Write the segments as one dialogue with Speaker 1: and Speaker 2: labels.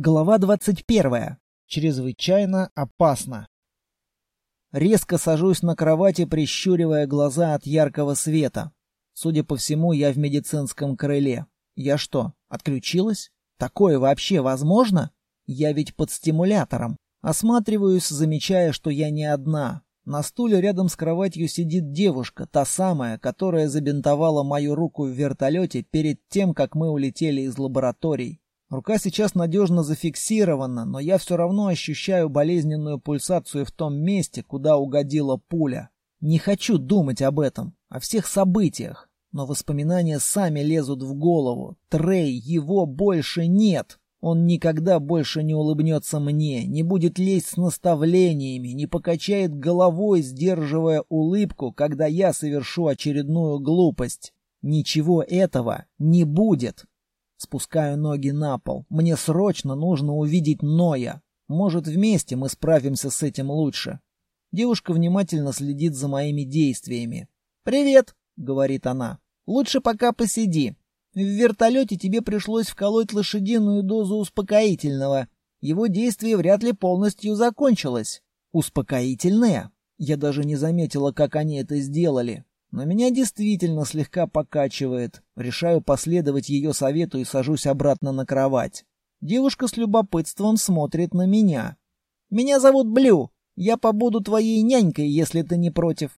Speaker 1: Глава 21. Чрезвычайно опасно. Резко сажусь на кровати, прищуривая глаза от яркого света. Судя по всему, я в медицинском крыле. Я что, отключилась? Такое вообще возможно? Я ведь под стимулятором. Осматриваюсь, замечая, что я не одна. На стуле рядом с кроватью сидит девушка, та самая, которая забинтовала мою руку в вертолете перед тем, как мы улетели из лабораторий. Рука сейчас надежно зафиксирована, но я все равно ощущаю болезненную пульсацию в том месте, куда угодила пуля. Не хочу думать об этом, о всех событиях, но воспоминания сами лезут в голову. Трей, его больше нет. Он никогда больше не улыбнется мне, не будет лезть с наставлениями, не покачает головой, сдерживая улыбку, когда я совершу очередную глупость. Ничего этого не будет. Спускаю ноги на пол. Мне срочно нужно увидеть Ноя. Может, вместе мы справимся с этим лучше. Девушка внимательно следит за моими действиями. «Привет», — говорит она. «Лучше пока посиди. В вертолете тебе пришлось вколоть лошадиную дозу успокоительного. Его действие вряд ли полностью закончилось. Успокоительное? Я даже не заметила, как они это сделали. Но меня действительно слегка покачивает. Решаю последовать ее совету и сажусь обратно на кровать. Девушка с любопытством смотрит на меня. «Меня зовут Блю. Я побуду твоей нянькой, если ты не против».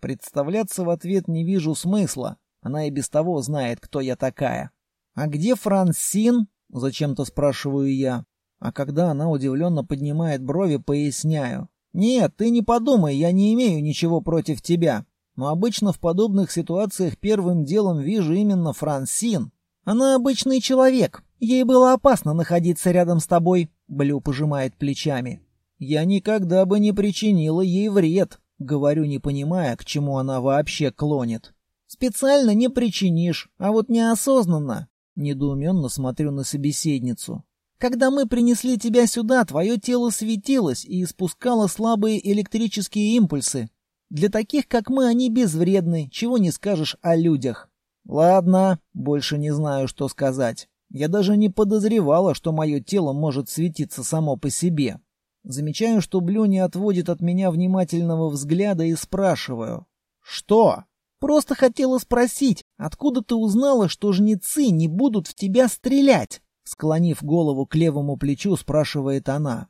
Speaker 1: Представляться в ответ не вижу смысла. Она и без того знает, кто я такая. «А где Франсин?» — зачем-то спрашиваю я. А когда она удивленно поднимает брови, поясняю. «Нет, ты не подумай, я не имею ничего против тебя но обычно в подобных ситуациях первым делом вижу именно Франсин. Она обычный человек. Ей было опасно находиться рядом с тобой, Блю пожимает плечами. Я никогда бы не причинила ей вред, говорю, не понимая, к чему она вообще клонит. Специально не причинишь, а вот неосознанно. Недоуменно смотрю на собеседницу. Когда мы принесли тебя сюда, твое тело светилось и испускало слабые электрические импульсы. Для таких, как мы, они безвредны, чего не скажешь о людях. Ладно, больше не знаю, что сказать. Я даже не подозревала, что мое тело может светиться само по себе. Замечаю, что Блю не отводит от меня внимательного взгляда и спрашиваю. «Что?» «Просто хотела спросить, откуда ты узнала, что жнецы не будут в тебя стрелять?» Склонив голову к левому плечу, спрашивает она.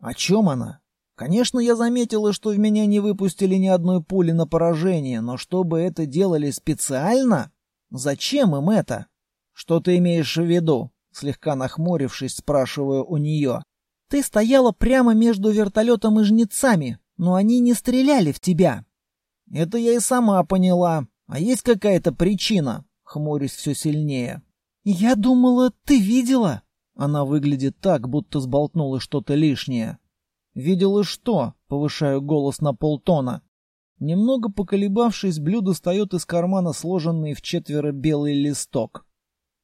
Speaker 1: «О чем она?» Конечно, я заметила, что в меня не выпустили ни одной пули на поражение, но чтобы это делали специально? Зачем им это? Что ты имеешь в виду? Слегка нахмурившись, спрашиваю у нее. Ты стояла прямо между вертолетом и жнецами, но они не стреляли в тебя. Это я и сама поняла. А есть какая-то причина? Хмурюсь все сильнее. Я думала, ты видела. Она выглядит так, будто сболтнула что-то лишнее. «Видела что?» — повышаю голос на полтона. Немного поколебавшись, Блю достает из кармана сложенный в четверо белый листок.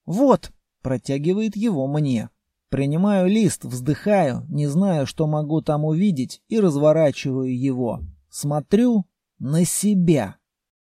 Speaker 1: «Вот!» — протягивает его мне. Принимаю лист, вздыхаю, не знаю, что могу там увидеть, и разворачиваю его. Смотрю на себя.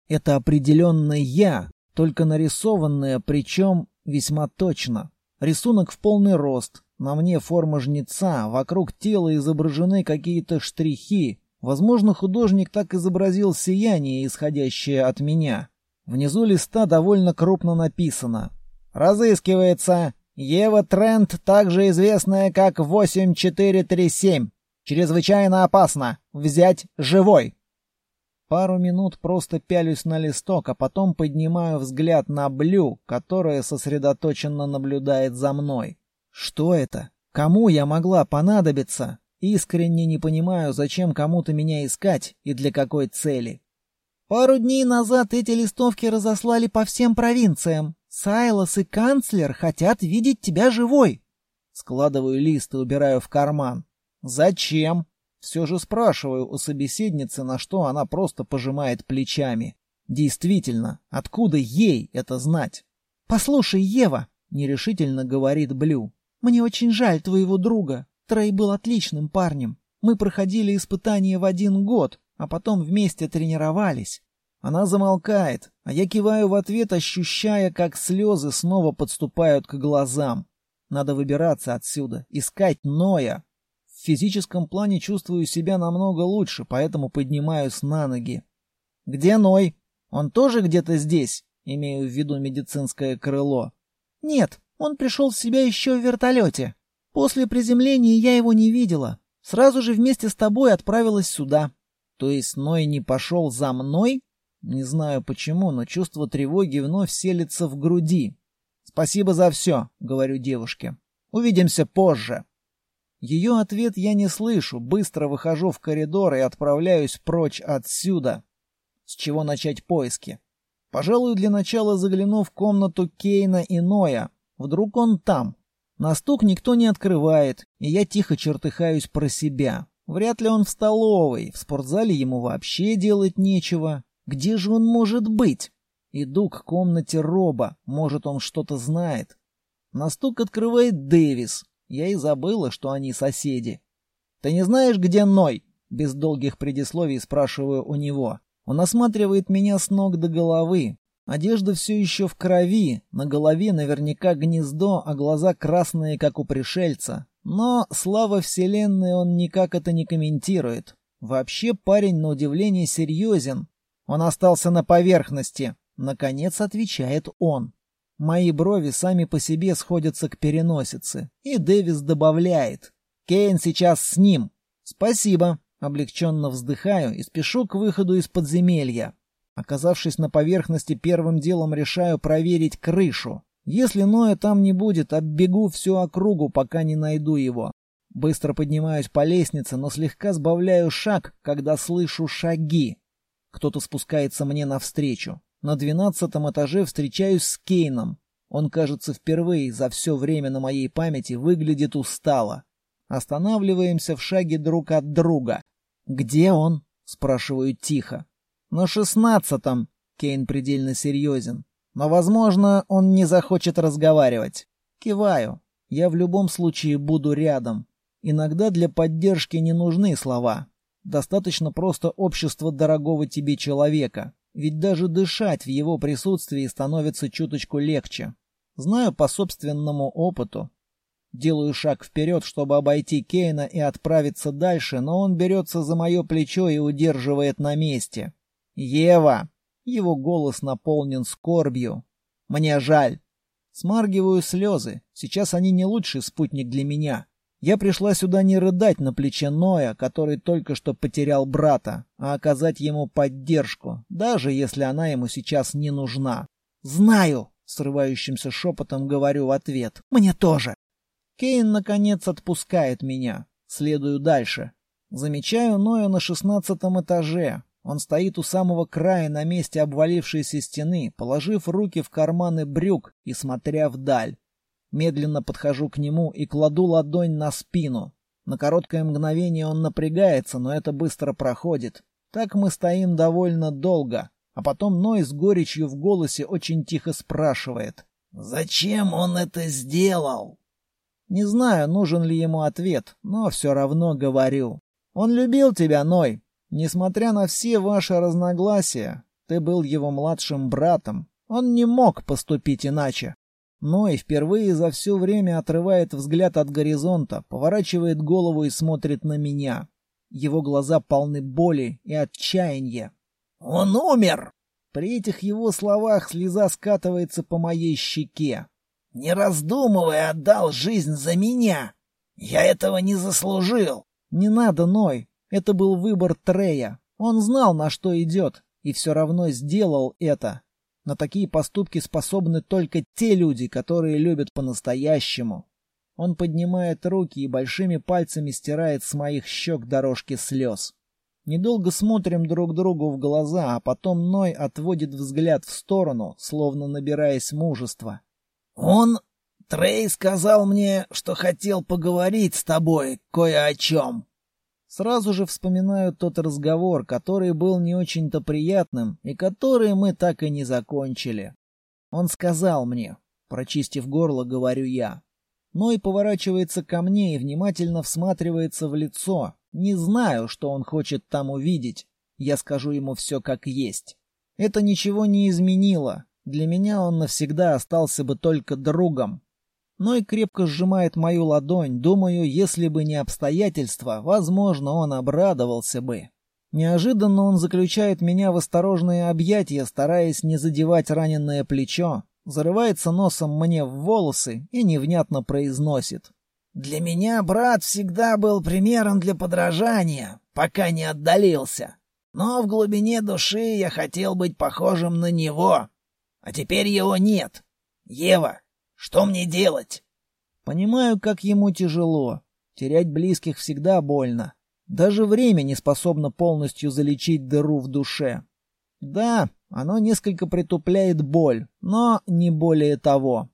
Speaker 1: Это определенно я, только нарисованное, причем весьма точно. Рисунок в полный рост, на мне форма жнеца, вокруг тела изображены какие-то штрихи. Возможно, художник так изобразил сияние, исходящее от меня. Внизу листа довольно крупно написано. «Разыскивается Ева Трент, также известная как 8437. Чрезвычайно опасно. Взять живой». Пару минут просто пялюсь на листок, а потом поднимаю взгляд на Блю, которая сосредоточенно наблюдает за мной. Что это? Кому я могла понадобиться? Искренне не понимаю, зачем кому-то меня искать и для какой цели. Пару дней назад эти листовки разослали по всем провинциям. Сайлос и канцлер хотят видеть тебя живой. Складываю лист и убираю в карман. Зачем? Все же спрашиваю у собеседницы, на что она просто пожимает плечами. Действительно, откуда ей это знать? «Послушай, Ева», — нерешительно говорит Блю, мне очень жаль твоего друга. Трей был отличным парнем. Мы проходили испытания в один год, а потом вместе тренировались. Она замолкает, а я киваю в ответ, ощущая, как слезы снова подступают к глазам. Надо выбираться отсюда, искать Ноя. В физическом плане чувствую себя намного лучше, поэтому поднимаюсь на ноги. Где Ной? Он тоже где-то здесь? Имею в виду медицинское крыло. Нет, он пришел в себя еще в вертолете. После приземления я его не видела. Сразу же вместе с тобой отправилась сюда. То есть Ной не пошел за мной? Не знаю почему, но чувство тревоги вновь селится в груди. «Спасибо за все», — говорю девушке. «Увидимся позже». Ее ответ я не слышу, быстро выхожу в коридор и отправляюсь прочь отсюда. С чего начать поиски? Пожалуй, для начала загляну в комнату Кейна и Ноя. Вдруг он там. На стук никто не открывает, и я тихо чертыхаюсь про себя. Вряд ли он в столовой, в спортзале ему вообще делать нечего. Где же он может быть? Иду к комнате Роба, может, он что-то знает. На стук открывает Дэвис. Я и забыла, что они соседи. «Ты не знаешь, где Ной?» Без долгих предисловий спрашиваю у него. Он осматривает меня с ног до головы. Одежда все еще в крови, на голове наверняка гнездо, а глаза красные, как у пришельца. Но, слава вселенной, он никак это не комментирует. Вообще парень, на удивление, серьезен. Он остался на поверхности, наконец отвечает он. Мои брови сами по себе сходятся к переносице, и Дэвис добавляет. Кейн сейчас с ним. Спасибо. Облегченно вздыхаю и спешу к выходу из подземелья. Оказавшись на поверхности, первым делом решаю проверить крышу. Если Ноя там не будет, оббегу всю округу, пока не найду его. Быстро поднимаюсь по лестнице, но слегка сбавляю шаг, когда слышу шаги. Кто-то спускается мне навстречу. На двенадцатом этаже встречаюсь с Кейном. Он, кажется, впервые за все время на моей памяти выглядит устало. Останавливаемся в шаге друг от друга. «Где он?» — спрашиваю тихо. «На шестнадцатом», — Кейн предельно серьезен. Но, возможно, он не захочет разговаривать. Киваю. Я в любом случае буду рядом. Иногда для поддержки не нужны слова. Достаточно просто общество дорогого тебе человека. Ведь даже дышать в его присутствии становится чуточку легче. Знаю по собственному опыту. Делаю шаг вперед, чтобы обойти Кейна и отправиться дальше, но он берется за мое плечо и удерживает на месте. «Ева!» Его голос наполнен скорбью. «Мне жаль». Смаргиваю слезы. Сейчас они не лучший спутник для меня. Я пришла сюда не рыдать на плече Ноя, который только что потерял брата, а оказать ему поддержку, даже если она ему сейчас не нужна. «Знаю!» — срывающимся шепотом говорю в ответ. «Мне тоже!» Кейн, наконец, отпускает меня. Следую дальше. Замечаю Ноя на шестнадцатом этаже. Он стоит у самого края на месте обвалившейся стены, положив руки в карманы брюк и смотря вдаль. Медленно подхожу к нему и кладу ладонь на спину. На короткое мгновение он напрягается, но это быстро проходит. Так мы стоим довольно долго, а потом Ной с горечью в голосе очень тихо спрашивает. «Зачем он это сделал?» Не знаю, нужен ли ему ответ, но все равно говорю. «Он любил тебя, Ной, Несмотря на все ваши разногласия, ты был его младшим братом. Он не мог поступить иначе. Но и впервые за все время отрывает взгляд от горизонта, поворачивает голову и смотрит на меня. Его глаза полны боли и отчаяния. «Он умер!» При этих его словах слеза скатывается по моей щеке. «Не раздумывая, отдал жизнь за меня! Я этого не заслужил!» «Не надо, Ной, это был выбор Трея. Он знал, на что идет, и все равно сделал это. На такие поступки способны только те люди, которые любят по-настоящему. Он поднимает руки и большими пальцами стирает с моих щек дорожки слез. Недолго смотрим друг другу в глаза, а потом Ной отводит взгляд в сторону, словно набираясь мужества. «Он... Трей сказал мне, что хотел поговорить с тобой кое о чем». Сразу же вспоминаю тот разговор, который был не очень-то приятным и который мы так и не закончили. Он сказал мне, прочистив горло, говорю я. Но и поворачивается ко мне и внимательно всматривается в лицо. Не знаю, что он хочет там увидеть. Я скажу ему все как есть. Это ничего не изменило. Для меня он навсегда остался бы только другом. Но и крепко сжимает мою ладонь. Думаю, если бы не обстоятельства, возможно, он обрадовался бы. Неожиданно он заключает меня в осторожные объятия, стараясь не задевать раненое плечо, зарывается носом мне в волосы и невнятно произносит. «Для меня брат всегда был примером для подражания, пока не отдалился. Но в глубине души я хотел быть похожим на него. А теперь его нет. Ева, что мне делать?» Понимаю, как ему тяжело. Терять близких всегда больно. Даже время не способно полностью залечить дыру в душе. Да, оно несколько притупляет боль, но не более того.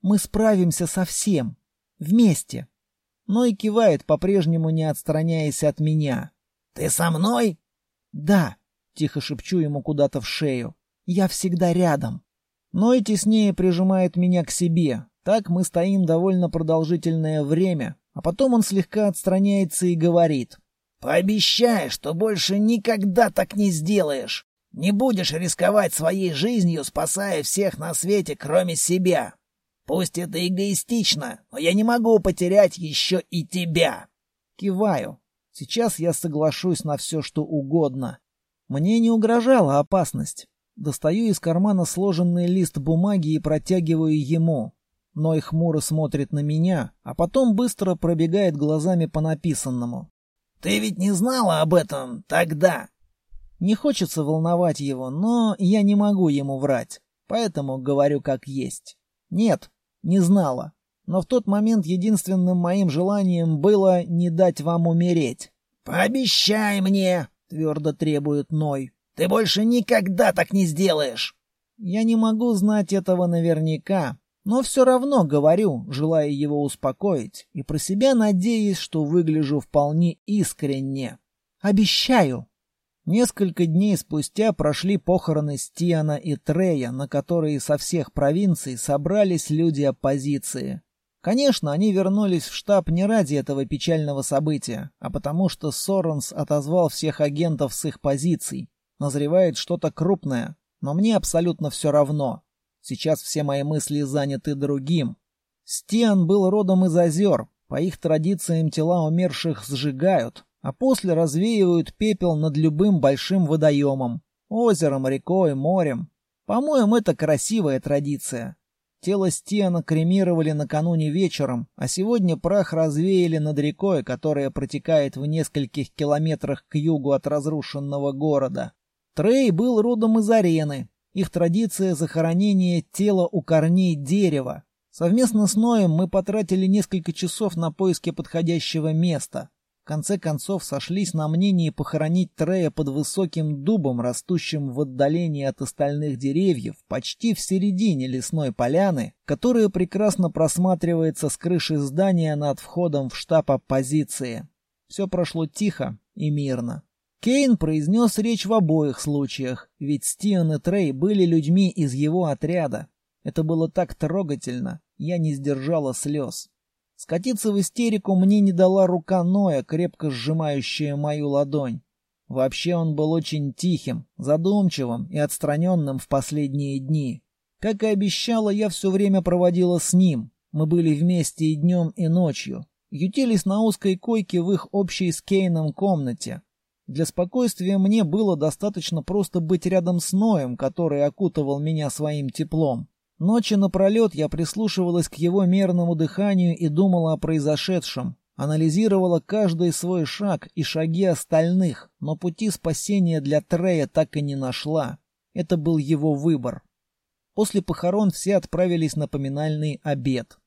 Speaker 1: Мы справимся со всем. Вместе. Но и кивает, по-прежнему не отстраняясь от меня. «Ты со мной?» «Да», — тихо шепчу ему куда-то в шею. «Я всегда рядом». Но и теснее прижимает меня к себе. Так мы стоим довольно продолжительное время, а потом он слегка отстраняется и говорит. «Пообещай, что больше никогда так не сделаешь. Не будешь рисковать своей жизнью, спасая всех на свете, кроме себя. Пусть это эгоистично, но я не могу потерять еще и тебя. Киваю. Сейчас я соглашусь на все, что угодно. Мне не угрожала опасность. Достаю из кармана сложенный лист бумаги и протягиваю ему. Ной хмуро смотрит на меня, а потом быстро пробегает глазами по написанному. «Ты ведь не знала об этом тогда?» Не хочется волновать его, но я не могу ему врать, поэтому говорю как есть. Нет, не знала. Но в тот момент единственным моим желанием было не дать вам умереть. «Пообещай мне!» — твердо требует Ной. «Ты больше никогда так не сделаешь!» Я не могу знать этого наверняка, но все равно говорю, желая его успокоить, и про себя надеясь, что выгляжу вполне искренне. «Обещаю!» Несколько дней спустя прошли похороны Стиана и Трея, на которые со всех провинций собрались люди оппозиции. Конечно, они вернулись в штаб не ради этого печального события, а потому что Соренс отозвал всех агентов с их позиций. Назревает что-то крупное, но мне абсолютно все равно. Сейчас все мои мысли заняты другим. Стиан был родом из озер. По их традициям тела умерших сжигают, а после развеивают пепел над любым большим водоемом, озером, рекой, морем. По-моему, это красивая традиция. Тело Стиана кремировали накануне вечером, а сегодня прах развеяли над рекой, которая протекает в нескольких километрах к югу от разрушенного города. Трей был родом из арены. Их традиция захоронения тела у корней дерева. Совместно с Ноем мы потратили несколько часов на поиски подходящего места. В конце концов сошлись на мнении похоронить Трея под высоким дубом, растущим в отдалении от остальных деревьев, почти в середине лесной поляны, которая прекрасно просматривается с крыши здания над входом в штаб оппозиции. Все прошло тихо и мирно. Кейн произнес речь в обоих случаях, ведь Стиан и Трей были людьми из его отряда. Это было так трогательно, я не сдержала слез. Скатиться в истерику мне не дала рука Ноя, крепко сжимающая мою ладонь. Вообще он был очень тихим, задумчивым и отстраненным в последние дни. Как и обещала, я все время проводила с ним. Мы были вместе и днем, и ночью. Ютились на узкой койке в их общей с Кейном комнате. Для спокойствия мне было достаточно просто быть рядом с Ноем, который окутывал меня своим теплом. Ночи напролет я прислушивалась к его мерному дыханию и думала о произошедшем. Анализировала каждый свой шаг и шаги остальных, но пути спасения для Трея так и не нашла. Это был его выбор. После похорон все отправились на поминальный обед.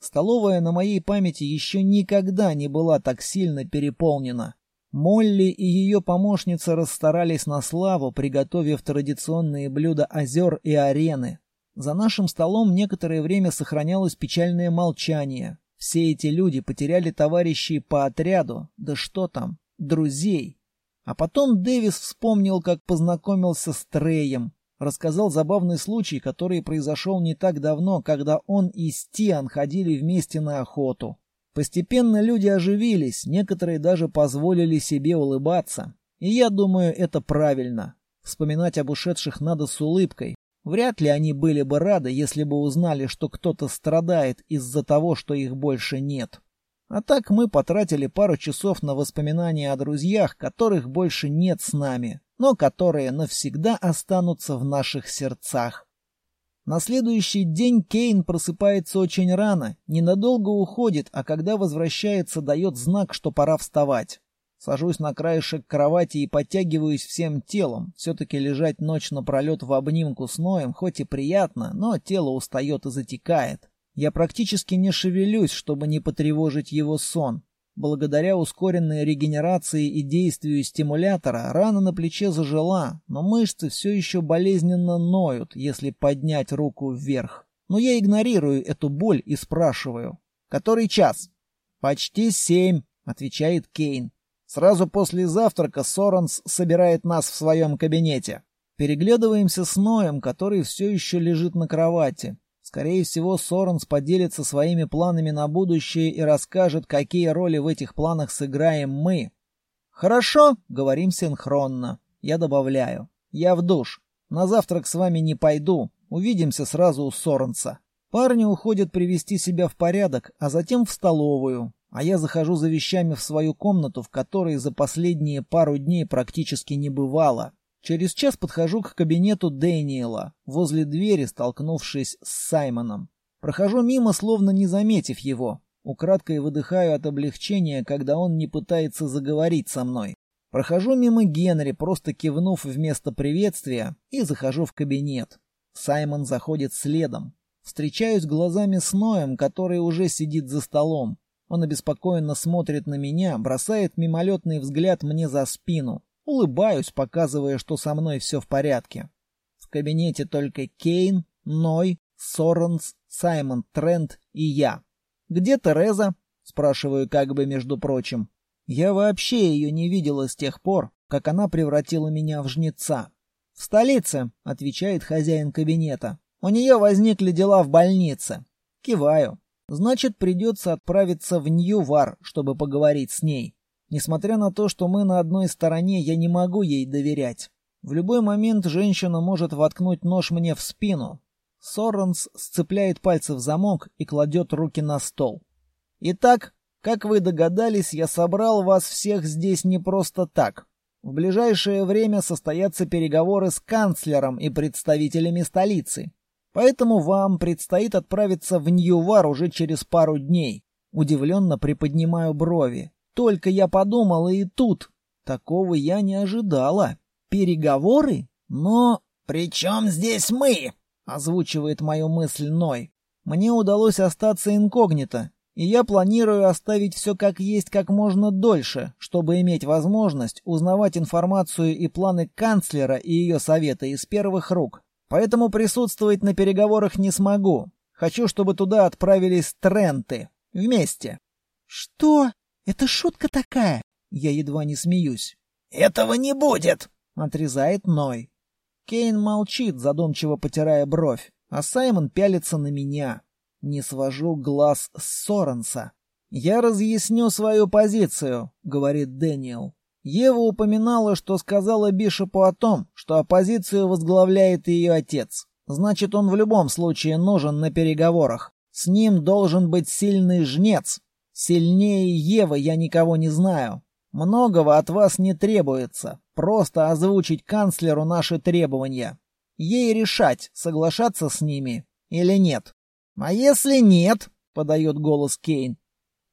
Speaker 1: Столовая на моей памяти еще никогда не была так сильно переполнена. Молли и ее помощница расстарались на славу, приготовив традиционные блюда озер и арены. За нашим столом некоторое время сохранялось печальное молчание. Все эти люди потеряли товарищей по отряду, да что там, друзей. А потом Дэвис вспомнил, как познакомился с Треем, рассказал забавный случай, который произошел не так давно, когда он и Стиан ходили вместе на охоту. Постепенно люди оживились, некоторые даже позволили себе улыбаться. И я думаю, это правильно. Вспоминать об ушедших надо с улыбкой, Вряд ли они были бы рады, если бы узнали, что кто-то страдает из-за того, что их больше нет. А так мы потратили пару часов на воспоминания о друзьях, которых больше нет с нами, но которые навсегда останутся в наших сердцах. На следующий день Кейн просыпается очень рано, ненадолго уходит, а когда возвращается, дает знак, что пора вставать. Сажусь на краешек кровати и подтягиваюсь всем телом. Все-таки лежать ночь напролет в обнимку с Ноем хоть и приятно, но тело устает и затекает. Я практически не шевелюсь, чтобы не потревожить его сон. Благодаря ускоренной регенерации и действию стимулятора рана на плече зажила, но мышцы все еще болезненно ноют, если поднять руку вверх. Но я игнорирую эту боль и спрашиваю. «Который час?» «Почти семь», — отвечает Кейн. Сразу после завтрака Соренс собирает нас в своем кабинете. Переглядываемся с Ноем, который все еще лежит на кровати. Скорее всего, Соренс поделится своими планами на будущее и расскажет, какие роли в этих планах сыграем мы. «Хорошо», — говорим синхронно. Я добавляю. «Я в душ. На завтрак с вами не пойду. Увидимся сразу у Соренса». Парни уходят привести себя в порядок, а затем в столовую. А я захожу за вещами в свою комнату, в которой за последние пару дней практически не бывало. Через час подхожу к кабинету Дэниела, возле двери столкнувшись с Саймоном. Прохожу мимо, словно не заметив его. Украдкой выдыхаю от облегчения, когда он не пытается заговорить со мной. Прохожу мимо Генри, просто кивнув вместо приветствия, и захожу в кабинет. Саймон заходит следом. Встречаюсь глазами с Ноем, который уже сидит за столом. Он обеспокоенно смотрит на меня, бросает мимолетный взгляд мне за спину. Улыбаюсь, показывая, что со мной все в порядке. В кабинете только Кейн, Ной, Соренс, Саймон Трент и я. «Где Тереза?» — спрашиваю как бы между прочим. Я вообще ее не видела с тех пор, как она превратила меня в жнеца. «В столице», — отвечает хозяин кабинета. «У нее возникли дела в больнице». Киваю. «Значит, придется отправиться в Нью-Вар, чтобы поговорить с ней. Несмотря на то, что мы на одной стороне, я не могу ей доверять. В любой момент женщина может воткнуть нож мне в спину. Соренс сцепляет пальцы в замок и кладет руки на стол. Итак, как вы догадались, я собрал вас всех здесь не просто так. В ближайшее время состоятся переговоры с канцлером и представителями столицы. Поэтому вам предстоит отправиться в Ньювар уже через пару дней. Удивленно приподнимаю брови. Только я подумала и тут. Такого я не ожидала. Переговоры? Но... «При чем здесь мы?» — озвучивает мою мысль Ной. «Мне удалось остаться инкогнито, и я планирую оставить все как есть как можно дольше, чтобы иметь возможность узнавать информацию и планы канцлера и ее совета из первых рук. Поэтому присутствовать на переговорах не смогу. Хочу, чтобы туда отправились Тренты. Вместе». «Что?» Это шутка такая. Я едва не смеюсь. Этого не будет, отрезает Ной. Кейн молчит, задумчиво потирая бровь, а Саймон пялится на меня. Не свожу глаз с Соренса. «Я разъясню свою позицию», — говорит Дэниел. Ева упоминала, что сказала Бишопу о том, что оппозицию возглавляет ее отец. Значит, он в любом случае нужен на переговорах. С ним должен быть сильный жнец, Сильнее Евы я никого не знаю. Многого от вас не требуется. Просто озвучить канцлеру наши требования. Ей решать, соглашаться с ними или нет. А если нет, подает голос Кейн,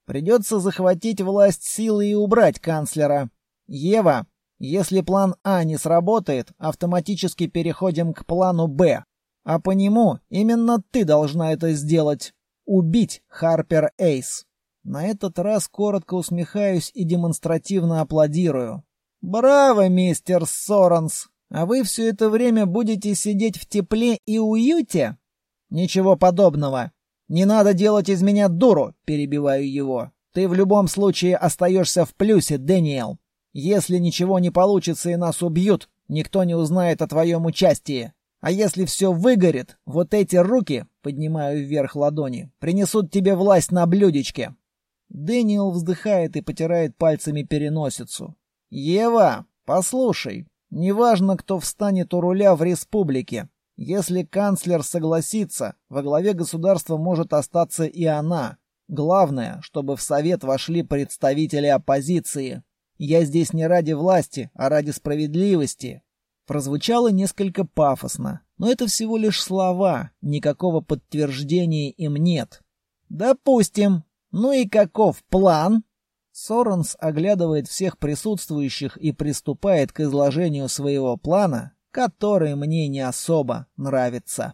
Speaker 1: придется захватить власть силой и убрать канцлера. Ева, если план А не сработает, автоматически переходим к плану Б. А по нему именно ты должна это сделать. Убить Харпер Эйс. На этот раз коротко усмехаюсь и демонстративно аплодирую. «Браво, мистер Соренс! А вы все это время будете сидеть в тепле и уюте?» «Ничего подобного. Не надо делать из меня дуру!» — перебиваю его. «Ты в любом случае остаешься в плюсе, Дэниел. Если ничего не получится и нас убьют, никто не узнает о твоем участии. А если все выгорит, вот эти руки, поднимаю вверх ладони, принесут тебе власть на блюдечке. Дэниел вздыхает и потирает пальцами переносицу. «Ева, послушай, неважно, кто встанет у руля в республике. Если канцлер согласится, во главе государства может остаться и она. Главное, чтобы в совет вошли представители оппозиции. Я здесь не ради власти, а ради справедливости. Прозвучало несколько пафосно, но это всего лишь слова, никакого подтверждения им нет. Допустим. Ну и каков план? Соренс оглядывает всех присутствующих и приступает к изложению своего плана, который мне не особо нравится.